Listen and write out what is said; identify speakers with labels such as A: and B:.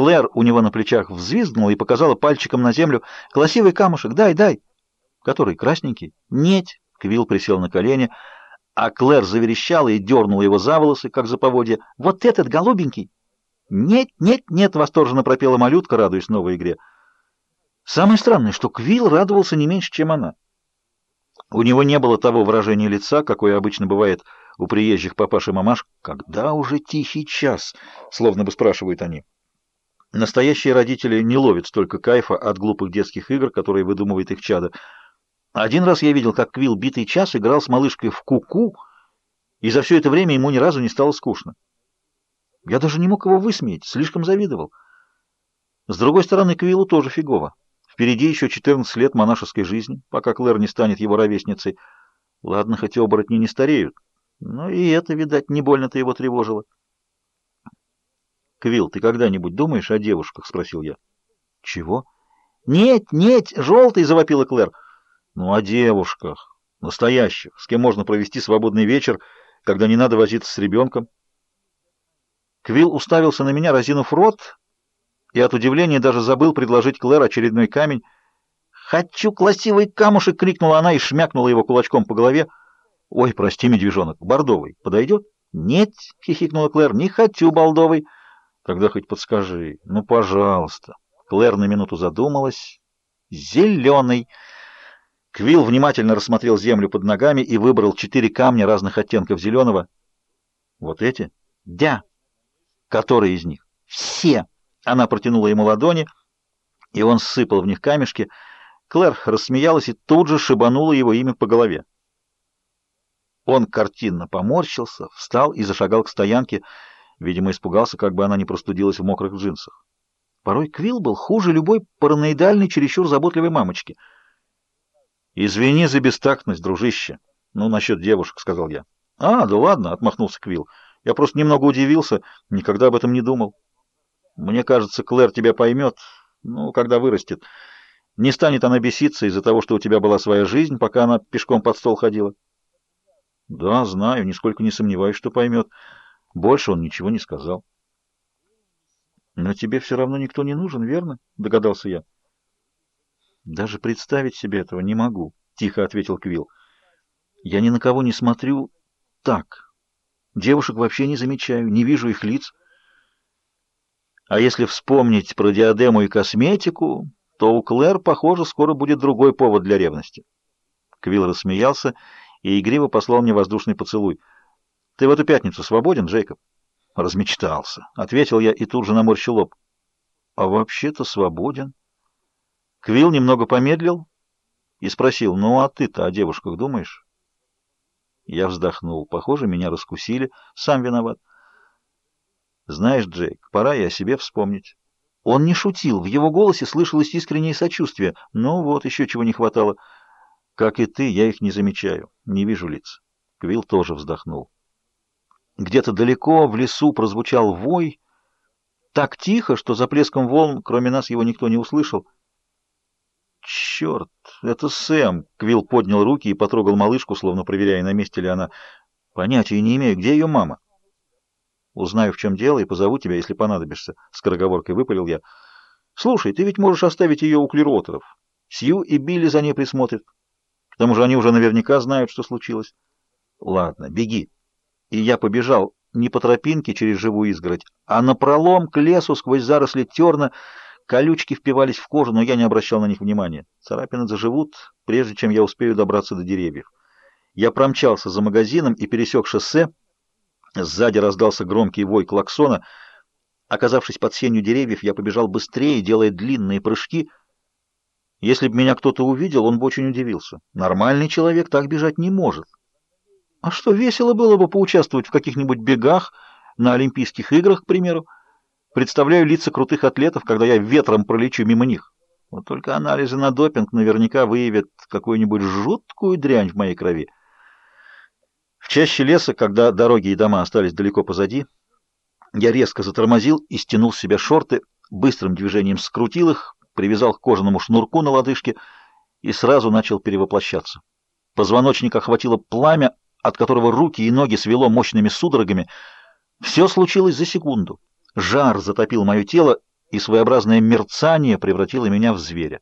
A: Клэр у него на плечах взвизгнула и показала пальчиком на землю. «Красивый камушек, дай, дай!» «Который, красненький?» «Нет!» Квилл присел на колени, а Клэр заверещала и дернула его за волосы, как за поводья. «Вот этот голубенький!» «Нет, нет, нет!» — восторженно пропела малютка, радуясь новой игре. Самое странное, что Квилл радовался не меньше, чем она. У него не было того выражения лица, какое обычно бывает у приезжих папаш и мамаш. «Когда уже тихий час?» — словно бы спрашивают они. Настоящие родители не ловят столько кайфа от глупых детских игр, которые выдумывает их чадо. Один раз я видел, как Квилл битый час играл с малышкой в куку, -ку, и за все это время ему ни разу не стало скучно. Я даже не мог его высмеять, слишком завидовал. С другой стороны, Квиллу тоже фигово. Впереди еще 14 лет монашеской жизни, пока Клэр не станет его ровесницей. Ладно, хоть оборотни не стареют, но и это, видать, не больно-то его тревожило. «Квилл, ты когда-нибудь думаешь о девушках?» — спросил я. «Чего?» «Нет, нет, желтый!» — завопила Клэр. «Ну, о девушках. Настоящих. С кем можно провести свободный вечер, когда не надо возиться с ребенком?» Квилл уставился на меня, разинув рот, и от удивления даже забыл предложить Клэр очередной камень. «Хочу красивый камушек!» — крикнула она и шмякнула его кулачком по голове. «Ой, прости, медвежонок, бордовый. Подойдет?» «Нет!» — хихикнула Клэр. «Не хочу болдовый!» «Тогда хоть подскажи. Ну, пожалуйста!» Клэр на минуту задумалась. «Зеленый!» Квилл внимательно рассмотрел землю под ногами и выбрал четыре камня разных оттенков зеленого. «Вот эти?» «Дя!» «Которые из них?» «Все!» Она протянула ему ладони, и он сыпал в них камешки. Клэр рассмеялась и тут же шибанула его имя по голове. Он картинно поморщился, встал и зашагал к стоянке, видимо, испугался, как бы она не простудилась в мокрых джинсах. Порой Квилл был хуже любой параноидальной, чересчур заботливой мамочки. «Извини за бестактность, дружище. Ну, насчет девушек», — сказал я. «А, да ладно», — отмахнулся Квилл. «Я просто немного удивился, никогда об этом не думал». Мне кажется, Клэр тебя поймет, ну, когда вырастет. Не станет она беситься из-за того, что у тебя была своя жизнь, пока она пешком под стол ходила. Да, знаю, нисколько не сомневаюсь, что поймет. Больше он ничего не сказал. Но тебе все равно никто не нужен, верно? Догадался я. Даже представить себе этого не могу, тихо ответил Квилл. Я ни на кого не смотрю так. Девушек вообще не замечаю, не вижу их лиц. А если вспомнить про диадему и косметику, то у Клэр, похоже, скоро будет другой повод для ревности. Квилл рассмеялся и игриво послал мне воздушный поцелуй. «Ты в эту пятницу свободен, Джейкоб?» «Размечтался», — ответил я и тут же наморщил лоб. «А вообще-то свободен». Квилл немного помедлил и спросил, «Ну а ты-то о девушках думаешь?» Я вздохнул. Похоже, меня раскусили. Сам виноват. Знаешь, Джейк, пора и о себе вспомнить. Он не шутил, в его голосе слышалось искреннее сочувствие. Ну вот, еще чего не хватало. Как и ты, я их не замечаю, не вижу лиц. Квилл тоже вздохнул. Где-то далеко в лесу прозвучал вой, так тихо, что за плеском волн, кроме нас, его никто не услышал. «Черт, это Сэм!» — Квилл поднял руки и потрогал малышку, словно проверяя, на месте ли она. «Понятия не имею, где ее мама?» Узнаю, в чем дело, и позову тебя, если понадобишься. Скороговоркой выпалил я. Слушай, ты ведь можешь оставить ее у клиротеров. Сью и Билли за ней присмотрят. К тому же они уже наверняка знают, что случилось. Ладно, беги. И я побежал не по тропинке через живую изгородь, а напролом к лесу сквозь заросли терна. Колючки впивались в кожу, но я не обращал на них внимания. Царапины заживут, прежде чем я успею добраться до деревьев. Я промчался за магазином и пересек шоссе, Сзади раздался громкий вой клаксона. Оказавшись под сенью деревьев, я побежал быстрее, делая длинные прыжки. Если бы меня кто-то увидел, он бы очень удивился. Нормальный человек так бежать не может. А что, весело было бы поучаствовать в каких-нибудь бегах, на Олимпийских играх, к примеру. Представляю лица крутых атлетов, когда я ветром пролечу мимо них. Вот только анализы на допинг наверняка выявят какую-нибудь жуткую дрянь в моей крови. В чаще леса, когда дороги и дома остались далеко позади, я резко затормозил и стянул с себя шорты, быстрым движением скрутил их, привязал к кожаному шнурку на лодыжке и сразу начал перевоплощаться. Позвоночник охватило пламя, от которого руки и ноги свело мощными судорогами. Все случилось за секунду. Жар затопил мое тело, и своеобразное мерцание превратило меня в зверя.